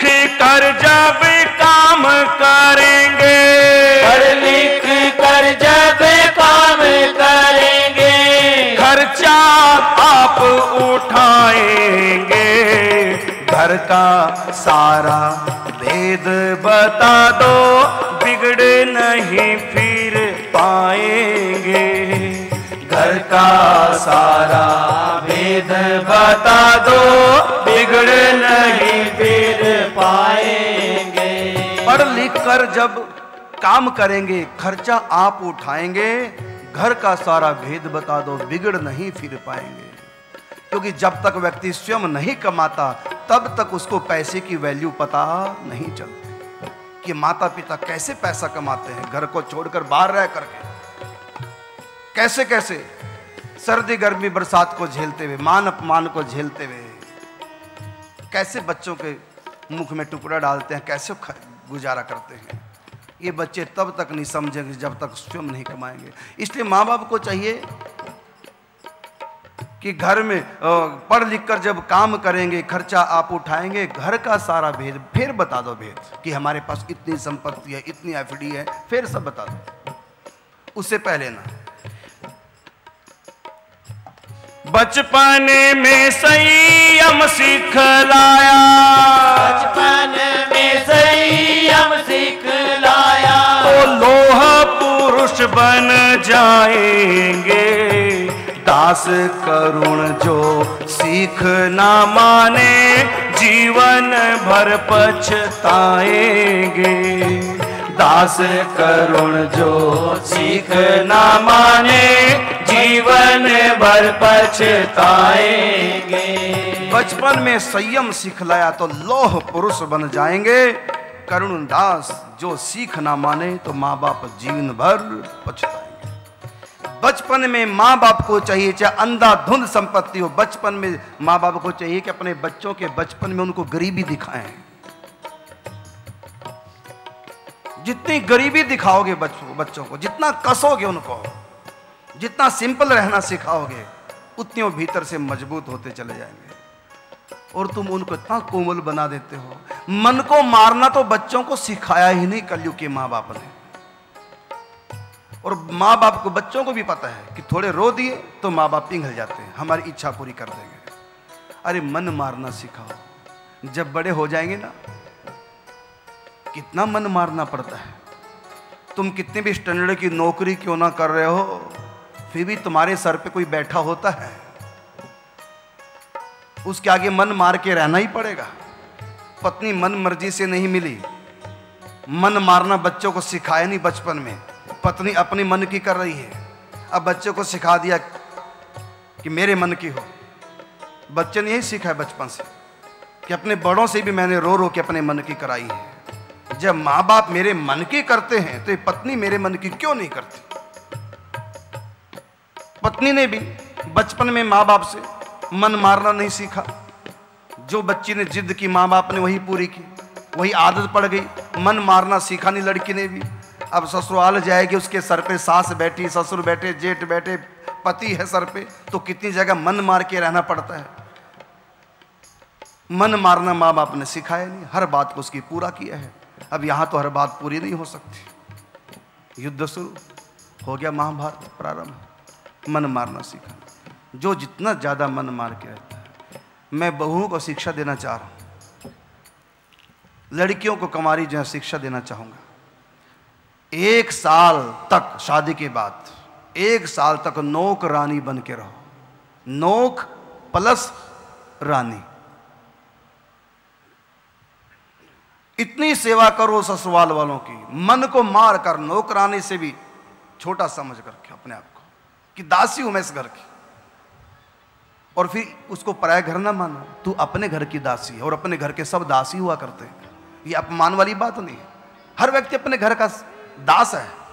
[SPEAKER 1] घर का सारा भेद बता दो, बिगड़ नहीं फिर पाएँगे। घर का सारा भेद बता दो, बिगड़ नहीं फिर
[SPEAKER 2] पाएँगे।
[SPEAKER 1] पढ़ लिख कर जब काम करेंगे, खर्चा आप उठाएँगे, घर का सारा भेद बता दो, बिगड़ नहीं फिर पाएँगे। क्योंकि जब तक व्यक्ति स्वयं नहीं कमाता, तब तक उसको पैसे की वैल्यू पता नहीं चलती। कि माता पिता कैसे पैसा कमाते हैं? घर को छोड़कर बाहर रह करके। कैसे कैसे? सर्दी, गर्मी, बरसात को झेलते हुए, मान अपमान को झेलते हुए। कैसे बच्चों के मुख में टुकड़ा डालते हैं? कैसे गुजारा करते हैं? ये बच्चे तब तक नहीं समझेंगे जब तक स्वयं नहीं कमाएँगे। इसलिए माँ बाप को चाहिए कि घर में पढ़ लिख कर जब काम करेंगे खर्चा आप उठाएँगे घर का सारा भेद फिर बता दो भेद कि हमारे पास इतनी संपत्ति है इतनी एफडी है फिर सब बता दो। उससे पहले ना
[SPEAKER 3] बचपन में संयम सिखलाया
[SPEAKER 2] बचपन में संयम सिखलाया
[SPEAKER 3] तो लोह पुरुष बन जाएँगे। दास करुण जो सीख ना माने, जीवन भर पछताएँगे। दास करुण जो सीख ना माने, जीवन भर पछताएँगे।
[SPEAKER 1] बचपन में संयम सिखलाया तो लोह पुरुष बन जाएँगे। करुण दास जो सीख ना माने तो माँ बाप जीवन भर पछताएँगे। बचपन में माँ बाप को चाहिए, चाहे अंधाधुंध संपत्ति हो, बचपन में माँ बाप को चाहिए कि अपने बच्चों के बचपन में उनको गरीबी दिखाएँ। जितनी गरीबी दिखाओगे बच्चों को, जितना कसोगे उनको, जितना सिंपल रहना सिखाओगे, उतने वो भीतर से मज़बूत होते चले जाएँगे। और तुम उनको इतना कोमल बना देते हो। मन को मारना तो बच्चों को सिखाया ही नहीं कलयुग के माँ बाप ने। और माँ बाप को, बच्चों को भी पता है कि थोड़े रो दिए तो माँ बाप पिघल जाते हैं। हमारी इच्छा पूरी कर देंगे। अरे, मन मारना सिखाओ। जब बड़े हो जाएँगे ना, कितना मन मारना पड़ता है। तुम कितने भी स्टैंडर्ड की नौकरी क्यों ना कर रहे हो, फिर भी तुम्हारे सर पे कोई बैठा होता है। उसके आगे मन मार के रहना ही पड़ेगा। पत्नी मन मर्ज़ी से नहीं मिली। मन मारना बच्चों को सिखाया नहीं बचपन में। पत्नी अपने मन की कर रही है। अब बच्चों को सिखा दिया कि मेरे मन की हो। बच्चे ने यही सीखा है बचपन से कि अपने बड़ों से भी मैंने रो रो के अपने मन की कराई है। जब माँ बाप मेरे मन की करते हैं तो ये पत्नी मेरे मन की क्यों नहीं करती? पत्नी ने भी बचपन में माँ बाप से मन मारना नहीं सीखा। जो बच्ची ने जिद की माँ बाप ने वही पूरी की, वही आदत पड़ गई, मन मारना सीखा नहीं लड़की ने भी। अब ससुराल जाएगी, उसके सर पे सास बैठी, ससुर बैठे, जेठ बैठे, पति है सर पे तो कितनी जगह मन मार के रहना पड़ता है। मन मारना माँ बाप ने सिखाया नहीं, हर बात को उसकी पूरा किया है। अब यहाँ तो हर बात पूरी नहीं हो सकती। युद्ध शुरू, हो गया महाभारत, प्रारंभ। मन मारना सीखा। जो जितना ज़्यादा मन मार के रहता है, मैं बहुओं को शिक्षा देना चाह रहा हूँ। लड़कियों को कमारी जो है, शिक्षा देना चाहूँगा। एक साल तक शादी के बाद, एक साल तक नोक रानी बन के रहो। नोक प्लस रानी। इतनी सेवा करो ससुराल वालों की। मन को मार कर नौकरानी से भी छोटा समझ करके अपने आप को, कि दासी हूँ मैं इस घर की। और फिर उसको पराया घर ना मानो। तू अपने घर की दासी है और अपने घर के सब दासी हुआ करते हैं। ये अपमान वाली बात नहीं है। हर व्यक्ति अपने घर का दास है।